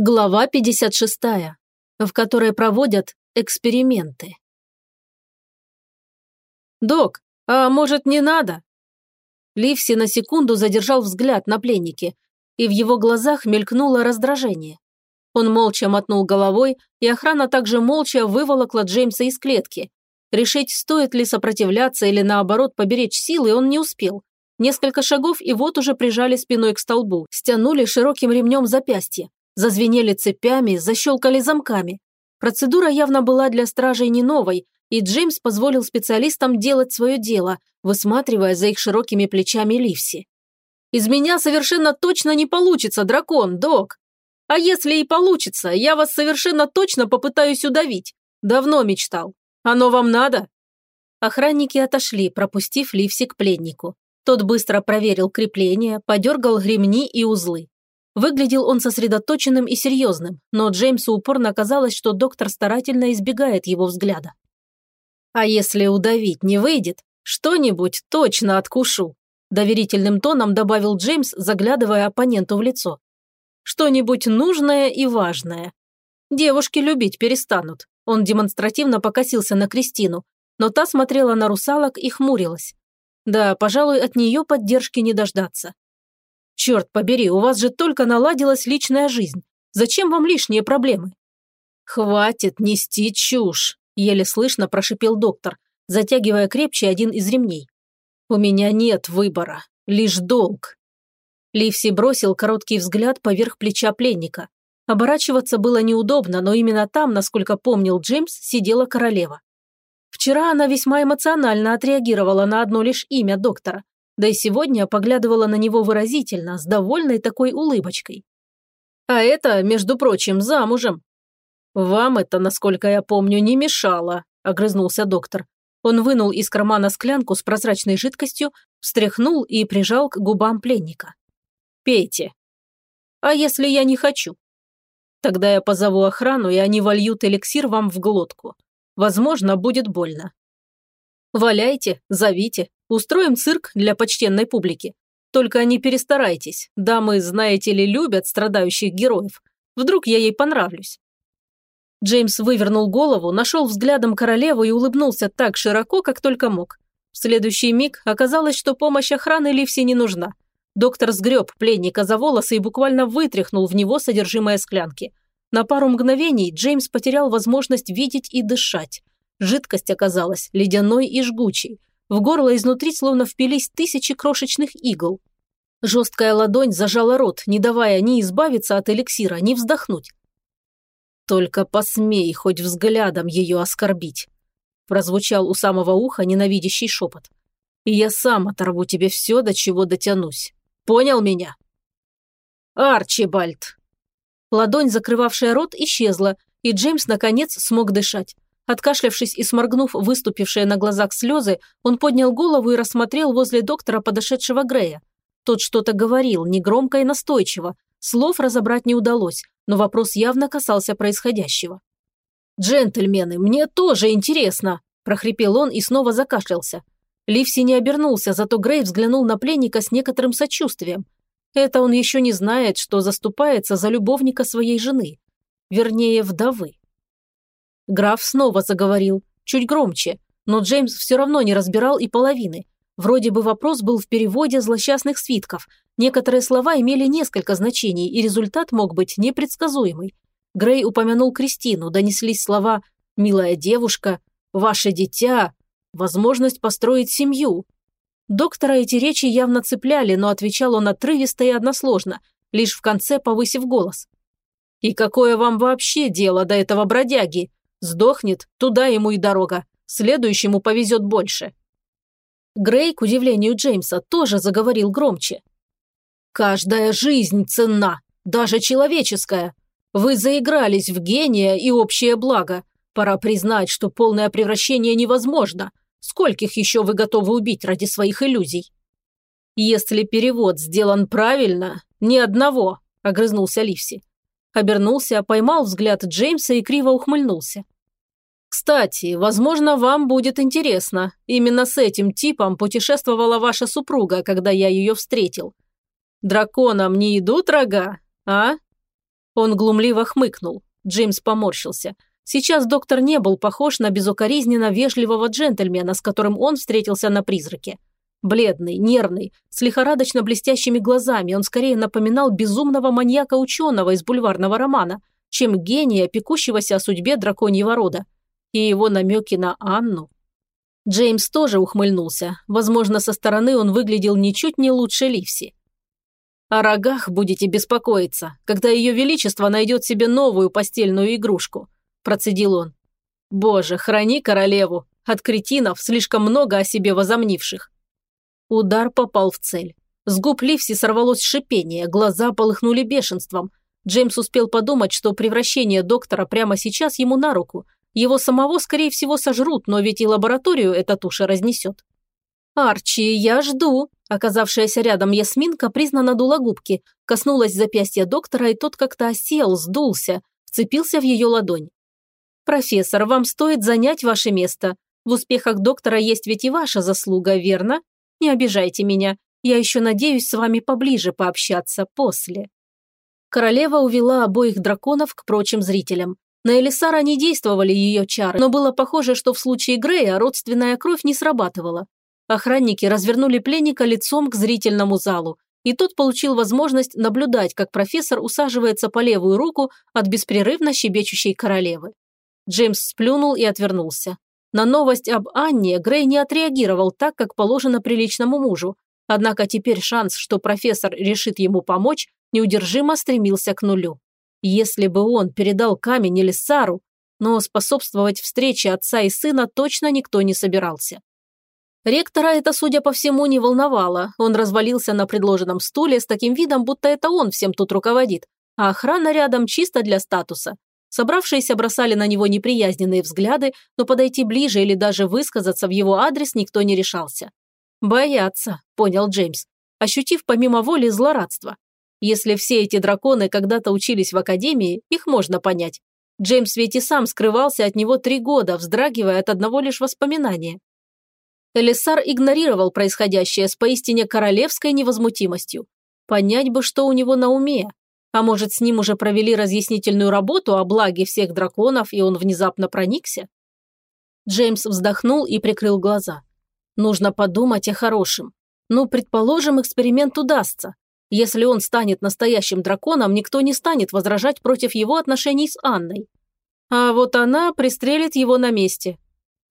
Глава 56, в которой проводят эксперименты. «Док, а может не надо?» Ливси на секунду задержал взгляд на пленнике, и в его глазах мелькнуло раздражение. Он молча мотнул головой, и охрана также молча выволокла Джеймса из клетки. Решить, стоит ли сопротивляться или наоборот поберечь силы, он не успел. Несколько шагов, и вот уже прижали спиной к столбу, стянули широким ремнем запястье. Зазвенели цепями, защелкали замками. Процедура явно была для стражей не новой, и Джеймс позволил специалистам делать свое дело, высматривая за их широкими плечами Ливси. «Из меня совершенно точно не получится, дракон, док. А если и получится, я вас совершенно точно попытаюсь удавить. Давно мечтал. Оно вам надо?» Охранники отошли, пропустив Ливси к пленнику. Тот быстро проверил крепления, подергал ремни и узлы. Выглядел он сосредоточенным и серьезным, но Джеймсу упорно казалось, что доктор старательно избегает его взгляда. «А если удавить не выйдет, что-нибудь точно откушу», доверительным тоном добавил Джеймс, заглядывая оппоненту в лицо. «Что-нибудь нужное и важное. Девушки любить перестанут». Он демонстративно покосился на Кристину, но та смотрела на русалок и хмурилась. Да, пожалуй, от нее поддержки не дождаться. Черт побери, у вас же только наладилась личная жизнь. Зачем вам лишние проблемы? Хватит нести чушь, еле слышно прошипел доктор, затягивая крепче один из ремней. У меня нет выбора, лишь долг. Ливси бросил короткий взгляд поверх плеча пленника. Оборачиваться было неудобно, но именно там, насколько помнил Джеймс, сидела королева. Вчера она весьма эмоционально отреагировала на одно лишь имя доктора, да и сегодня поглядывала на него выразительно, с довольной такой улыбочкой. А это, между прочим, замужем. Вам это, насколько я помню, не мешало, огрызнулся доктор. Он вынул из кармана склянку с прозрачной жидкостью, встряхнул и прижал к губам пленника. «Пейте». «А если я не хочу?» «Тогда я позову охрану, и они вольют эликсир вам в глотку. Возможно, будет больно». «Валяйте, зовите, Устроим цирк для почтенной публики. Только не перестарайтесь, дамы, знаете ли, любят страдающих героев. Вдруг я ей понравлюсь». Джеймс вывернул голову, нашел взглядом королеву и улыбнулся так широко, как только мог. В следующий миг оказалось, что помощь охраны Ливси не нужна. Доктор сгреб пленника за волосы и буквально вытряхнул в него содержимое склянки. На пару мгновений Джеймс потерял возможность видеть и дышать. Жидкость оказалась ледяной и жгучей. В горло изнутри словно впились тысячи крошечных игл. Жесткая ладонь зажала рот, не давая ни избавиться от эликсира, ни вздохнуть. «Только посмей хоть взглядом ее оскорбить», прозвучал у самого уха ненавидящий шепот. «И я сам оторву тебе все, до чего дотянусь. Понял меня?» «Арчибальд!» Ладонь, закрывавшая рот, исчезла, и Джеймс, наконец, смог дышать. Откашлявшись и сморгнув выступившие на глазах слезы, он поднял голову и рассмотрел возле доктора подошедшего Грея. Тот что-то говорил, негромко и настойчиво. Слов разобрать не удалось, но вопрос явно касался происходящего. «Джентльмены, мне тоже интересно!» – прохрипел он и снова закашлялся. Ливси не обернулся, зато Грей взглянул на пленника с некоторым сочувствием. Это он еще не знает, что заступается за любовника своей жены. Вернее, вдовы. Граф снова заговорил, чуть громче, но Джеймс все равно не разбирал и половины. Вроде бы вопрос был в переводе злосчастных свитков. Некоторые слова имели несколько значений, и результат мог быть непредсказуемый. Грей упомянул Кристину, донеслись слова «милая девушка», «ваше дитя», «возможность построить семью». Доктора эти речи явно цепляли, но отвечал он отрывисто и односложно, лишь в конце повысив голос. «И какое вам вообще дело до этого бродяги? Сдохнет, туда ему и дорога. Следующему повезет больше. Грей, к удивлению Джеймса, тоже заговорил громче. «Каждая жизнь ценна, даже человеческая. Вы заигрались в гения и общее благо. Пора признать, что полное превращение невозможно. Скольких еще вы готовы убить ради своих иллюзий?» «Если перевод сделан правильно, ни одного», – огрызнулся Ливси. Обернулся, поймал взгляд Джеймса и криво ухмыльнулся. «Кстати, возможно, вам будет интересно. Именно с этим типом путешествовала ваша супруга, когда я ее встретил. Драконам не идут рога, а?» Он глумливо хмыкнул. Джеймс поморщился. Сейчас доктор не был похож на безукоризненно вежливого джентльмена, с которым он встретился на призраке. Бледный, нервный, с лихорадочно блестящими глазами, он скорее напоминал безумного маньяка-ученого из бульварного романа, чем гения, пекущегося о судьбе драконьего рода. И его намеки на Анну. Джеймс тоже ухмыльнулся. Возможно, со стороны он выглядел ничуть не лучше Ливси. О рогах будете беспокоиться, когда ее величество найдет себе новую постельную игрушку процедил он. «Боже, храни королеву! От кретинов слишком много о себе возомнивших!» Удар попал в цель. С губ Ливси сорвалось шипение, глаза полыхнули бешенством. Джеймс успел подумать, что превращение доктора прямо сейчас ему на руку. Его самого, скорее всего, сожрут, но ведь и лабораторию эта туша разнесет. «Арчи, я жду!» Оказавшаяся рядом Ясминка признанно дула губки, коснулась запястья доктора, и тот как-то осел, сдулся, вцепился в ее ладонь. «Профессор, вам стоит занять ваше место. В успехах доктора есть ведь и ваша заслуга, верно? Не обижайте меня. Я еще надеюсь с вами поближе пообщаться после». Королева увела обоих драконов к прочим зрителям. На Элисара не действовали ее чары, но было похоже, что в случае Грея родственная кровь не срабатывала. Охранники развернули пленника лицом к зрительному залу, и тот получил возможность наблюдать, как профессор усаживается по левую руку от беспрерывно щебечущей королевы. Джеймс сплюнул и отвернулся. На новость об Анне Грей не отреагировал так, как положено приличному мужу. Однако теперь шанс, что профессор решит ему помочь, неудержимо стремился к нулю. Если бы он передал камень Элиссару, но способствовать встрече отца и сына точно никто не собирался. Ректора это, судя по всему, не волновало. Он развалился на предложенном стуле с таким видом, будто это он всем тут руководит, а охрана рядом чисто для статуса. Собравшиеся бросали на него неприязненные взгляды, но подойти ближе или даже высказаться в его адрес никто не решался. «Боятся», – понял Джеймс, ощутив помимо воли злорадство. Если все эти драконы когда-то учились в академии, их можно понять. Джеймс ведь и сам скрывался от него три года, вздрагивая от одного лишь воспоминания. Элисар игнорировал происходящее с поистине королевской невозмутимостью. Понять бы, что у него на уме. А может, с ним уже провели разъяснительную работу о благе всех драконов, и он внезапно проникся? Джеймс вздохнул и прикрыл глаза. Нужно подумать о хорошем. Ну, предположим, эксперимент удастся. Если он станет настоящим драконом, никто не станет возражать против его отношений с Анной. А вот она пристрелит его на месте.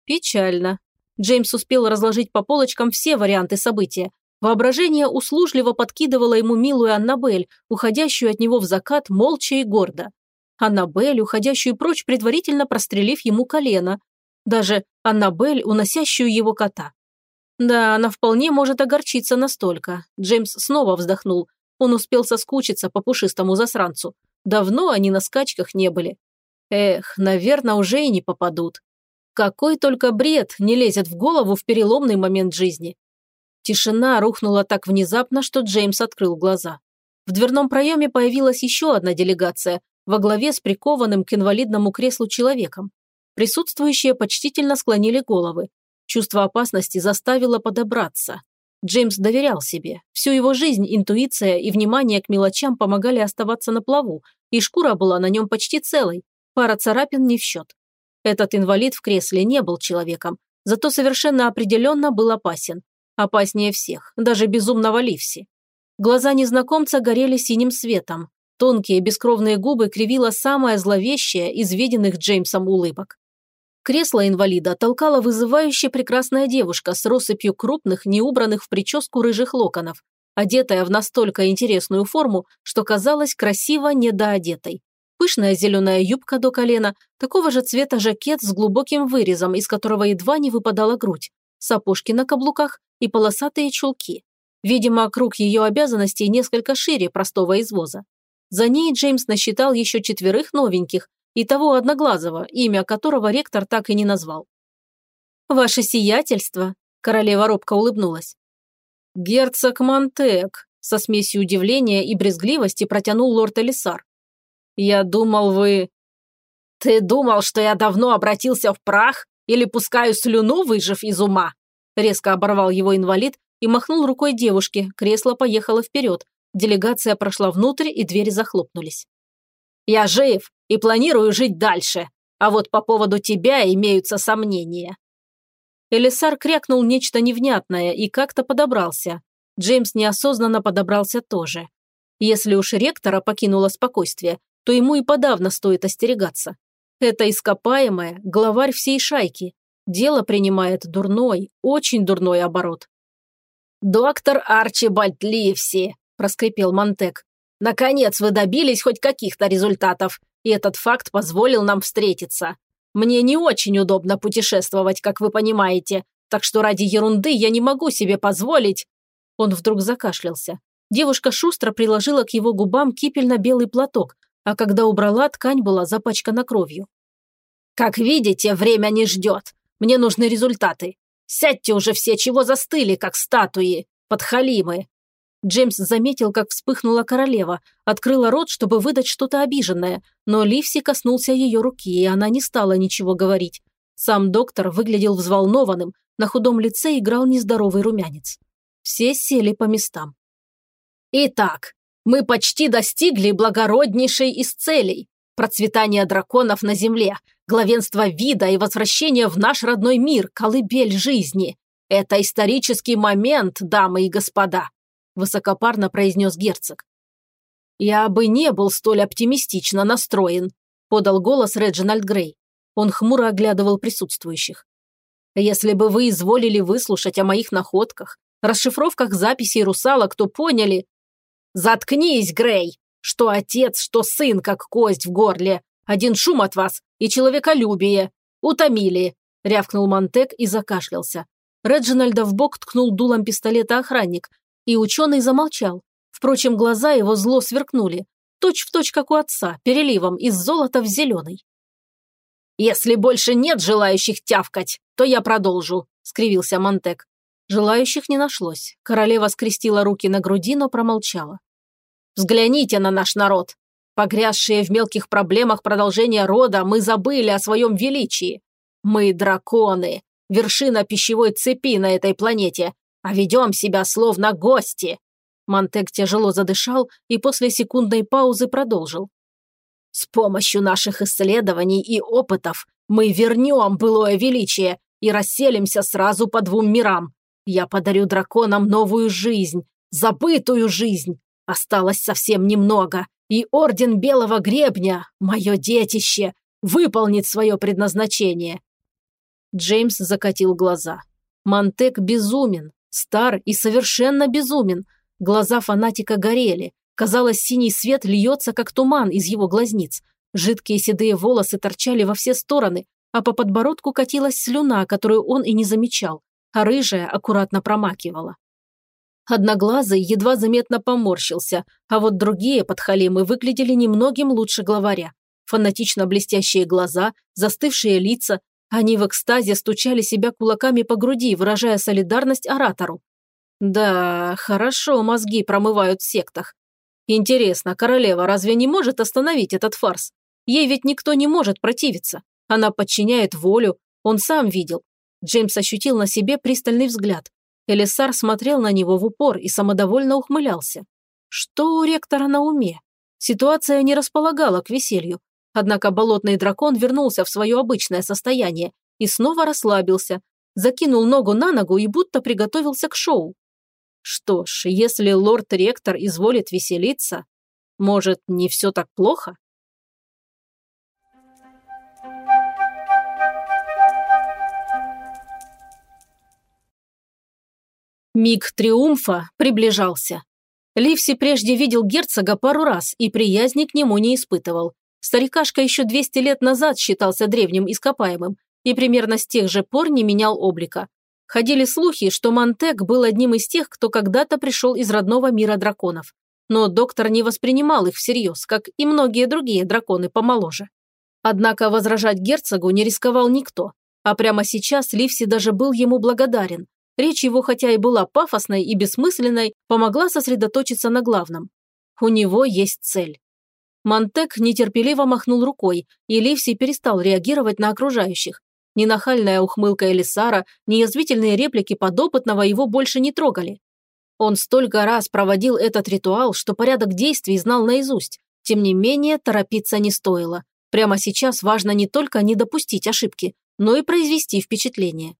Печально. Джеймс успел разложить по полочкам все варианты события, Воображение услужливо подкидывало ему милую Аннабель, уходящую от него в закат молча и гордо. Аннабель, уходящую прочь, предварительно прострелив ему колено. Даже Аннабель, уносящую его кота. Да, она вполне может огорчиться настолько. Джеймс снова вздохнул. Он успел соскучиться по пушистому засранцу. Давно они на скачках не были. Эх, наверное, уже и не попадут. Какой только бред не лезет в голову в переломный момент жизни. Тишина рухнула так внезапно, что Джеймс открыл глаза. В дверном проеме появилась еще одна делегация во главе с прикованным к инвалидному креслу человеком. Присутствующие почтительно склонили головы. Чувство опасности заставило подобраться. Джеймс доверял себе. Всю его жизнь интуиция и внимание к мелочам помогали оставаться на плаву, и шкура была на нем почти целой. Пара царапин не в счет. Этот инвалид в кресле не был человеком, зато совершенно определенно был опасен. Опаснее всех, даже безумного Ливси. Глаза незнакомца горели синим светом. Тонкие бескровные губы кривила самая зловещая из виденных Джеймсом улыбок. Кресло инвалида толкала вызывающая прекрасная девушка с россыпью крупных, неубранных в прическу рыжих локонов, одетая в настолько интересную форму, что казалась красиво недоодетой. Пышная зеленая юбка до колена, такого же цвета жакет с глубоким вырезом, из которого едва не выпадала грудь, сапожки на каблуках и полосатые чулки. Видимо, круг ее обязанностей несколько шире простого извоза. За ней Джеймс насчитал еще четверых новеньких и того одноглазого, имя которого ректор так и не назвал. «Ваше сиятельство», – королева робко улыбнулась. «Герцог Монтек», – со смесью удивления и брезгливости протянул лорд Элисар. «Я думал, вы...» «Ты думал, что я давно обратился в прах или пускаю слюну, выжив из ума?» Резко оборвал его инвалид и махнул рукой девушке, кресло поехало вперед, делегация прошла внутрь и двери захлопнулись. Я жив и планирую жить дальше, а вот по поводу тебя имеются сомнения». Элисар крякнул нечто невнятное и как-то подобрался. Джеймс неосознанно подобрался тоже. Если уж ректора покинуло спокойствие, то ему и подавно стоит остерегаться. Это ископаемое, главарь всей шайки. Дело принимает дурной, очень дурной оборот. «Доктор Арчибальд Ливси», – проскрипел Монтек. «Наконец вы добились хоть каких-то результатов, и этот факт позволил нам встретиться. Мне не очень удобно путешествовать, как вы понимаете, так что ради ерунды я не могу себе позволить...» Он вдруг закашлялся. Девушка шустро приложила к его губам кипельно-белый платок, а когда убрала, ткань была запачкана кровью. «Как видите, время не ждет. Мне нужны результаты. Сядьте уже все, чего застыли, как статуи, подхалимы. Джеймс заметил, как вспыхнула королева, открыла рот, чтобы выдать что-то обиженное, но Ливси коснулся ее руки, и она не стала ничего говорить. Сам доктор выглядел взволнованным, на худом лице играл нездоровый румянец. Все сели по местам. «Итак, мы почти достигли благороднейшей из целей – процветания драконов на Земле, главенство вида и возвращение в наш родной мир, колыбель жизни. Это исторический момент, дамы и господа высокопарно произнес герцог. «Я бы не был столь оптимистично настроен», подал голос Реджинальд Грей. Он хмуро оглядывал присутствующих. «Если бы вы изволили выслушать о моих находках, расшифровках записей русалок, то поняли...» «Заткнись, Грей! Что отец, что сын, как кость в горле. Один шум от вас и человеколюбие. Утомили!» рявкнул Монтек и закашлялся. Реджинальда в бок ткнул дулом пистолета охранник, и ученый замолчал. Впрочем, глаза его зло сверкнули. Точь в точь, как у отца, переливом из золота в зеленый. «Если больше нет желающих тявкать, то я продолжу», – скривился Монтек. Желающих не нашлось. Королева скрестила руки на груди, но промолчала. «Взгляните на наш народ. Погрязшие в мелких проблемах продолжения рода, мы забыли о своем величии. Мы драконы, вершина пищевой цепи на этой планете, а ведем себя словно гости!» Монтек тяжело задышал и после секундной паузы продолжил. «С помощью наших исследований и опытов мы вернем былое величие и расселимся сразу по двум мирам. Я подарю драконам новую жизнь, забытую жизнь. Осталось совсем немного, и Орден Белого Гребня, мое детище, выполнит свое предназначение». Джеймс закатил глаза. Монтек безумен, Стар и совершенно безумен. Глаза фанатика горели. Казалось, синий свет льется, как туман из его глазниц. Жидкие седые волосы торчали во все стороны, а по подбородку катилась слюна, которую он и не замечал, а рыжая аккуратно промакивала. Одноглазый едва заметно поморщился, а вот другие подхалимы выглядели немногим лучше главаря. Фанатично блестящие глаза, застывшие лица, они в экстазе стучали себя кулаками по груди, выражая солидарность оратору. Да, хорошо мозги промывают в сектах. Интересно, королева разве не может остановить этот фарс? Ей ведь никто не может противиться. Она подчиняет волю, он сам видел. Джеймс ощутил на себе пристальный взгляд. Элисар смотрел на него в упор и самодовольно ухмылялся. Что у ректора на уме? Ситуация не располагала к веселью, Однако болотный дракон вернулся в свое обычное состояние и снова расслабился, закинул ногу на ногу и будто приготовился к шоу. Что ж, если лорд-ректор изволит веселиться, может, не все так плохо? Миг триумфа приближался. Ливси прежде видел герцога пару раз и приязни к нему не испытывал. Старикашка еще 200 лет назад считался древним ископаемым и примерно с тех же пор не менял облика. Ходили слухи, что Монтек был одним из тех, кто когда-то пришел из родного мира драконов. Но доктор не воспринимал их всерьез, как и многие другие драконы помоложе. Однако возражать герцогу не рисковал никто, а прямо сейчас Ливси даже был ему благодарен. Речь его, хотя и была пафосной и бессмысленной, помогла сосредоточиться на главном. У него есть цель. Монтек нетерпеливо махнул рукой, и Ливси перестал реагировать на окружающих. Ни нахальная ухмылка Элисара, ни язвительные реплики подопытного его больше не трогали. Он столько раз проводил этот ритуал, что порядок действий знал наизусть. Тем не менее, торопиться не стоило. Прямо сейчас важно не только не допустить ошибки, но и произвести впечатление.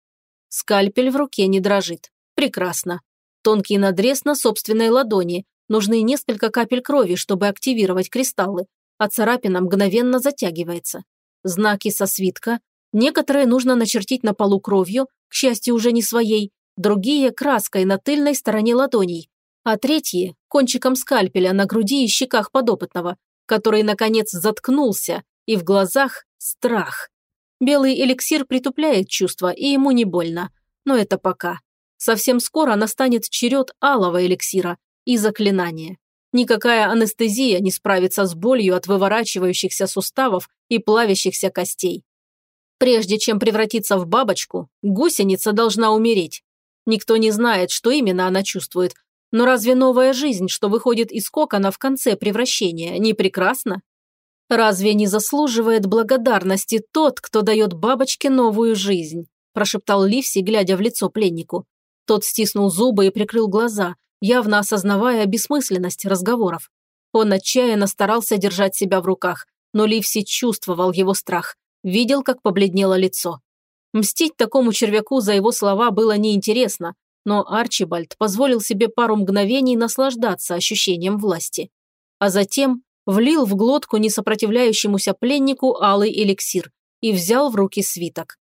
Скальпель в руке не дрожит. Прекрасно. Тонкий надрез на собственной ладони. Нужны несколько капель крови, чтобы активировать кристаллы, а царапина мгновенно затягивается. Знаки со свитка. Некоторые нужно начертить на полу кровью, к счастью, уже не своей, другие – краской на тыльной стороне ладоней, а третьи – кончиком скальпеля на груди и щеках подопытного, который, наконец, заткнулся, и в глазах – страх. Белый эликсир притупляет чувства, и ему не больно. Но это пока. Совсем скоро настанет черед алого эликсира и заклинания. Никакая анестезия не справится с болью от выворачивающихся суставов и плавящихся костей. Прежде чем превратиться в бабочку, гусеница должна умереть. Никто не знает, что именно она чувствует. Но разве новая жизнь, что выходит из кокона в конце превращения, не прекрасна? Разве не заслуживает благодарности тот, кто дает бабочке новую жизнь? прошептал Ливси, глядя в лицо пленнику. Тот стиснул зубы и прикрыл глаза, явно осознавая бессмысленность разговоров. Он отчаянно старался держать себя в руках, но Ливси чувствовал его страх, видел, как побледнело лицо. Мстить такому червяку за его слова было неинтересно, но Арчибальд позволил себе пару мгновений наслаждаться ощущением власти. А затем влил в глотку несопротивляющемуся пленнику алый эликсир и взял в руки свиток.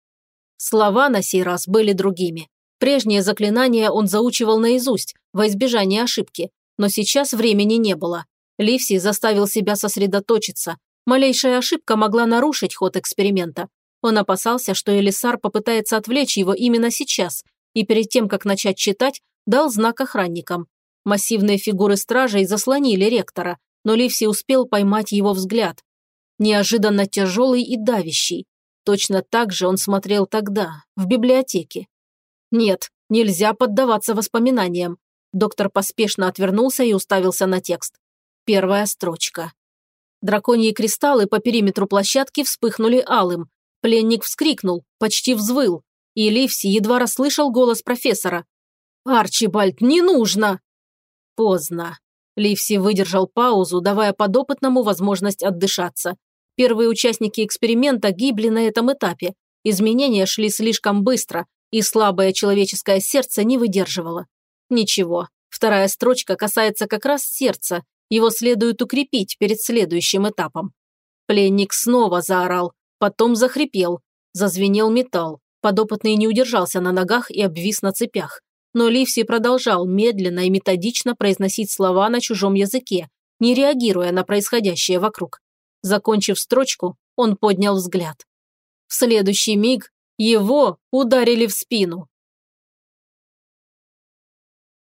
Слова на сей раз были другими. Прежние заклинания он заучивал наизусть, во избежание ошибки, но сейчас времени не было. Ливси заставил себя сосредоточиться. Малейшая ошибка могла нарушить ход эксперимента. Он опасался, что Элисар попытается отвлечь его именно сейчас, и перед тем, как начать читать, дал знак охранникам. Массивные фигуры стражей заслонили ректора, но Ливси успел поймать его взгляд. Неожиданно тяжелый и давящий. Точно так же он смотрел тогда, в библиотеке. Нет, нельзя поддаваться воспоминаниям. Доктор поспешно отвернулся и уставился на текст. Первая строчка. Драконьи кристаллы по периметру площадки вспыхнули алым, Пленник вскрикнул, почти взвыл, и Ливси едва расслышал голос профессора. «Арчибальд, не нужно!» Поздно. Ливси выдержал паузу, давая подопытному возможность отдышаться. Первые участники эксперимента гибли на этом этапе. Изменения шли слишком быстро, и слабое человеческое сердце не выдерживало. Ничего, вторая строчка касается как раз сердца, его следует укрепить перед следующим этапом. Пленник снова заорал, Потом захрипел. Зазвенел металл. Подопытный не удержался на ногах и обвис на цепях. Но Ливси продолжал медленно и методично произносить слова на чужом языке, не реагируя на происходящее вокруг. Закончив строчку, он поднял взгляд. В следующий миг его ударили в спину.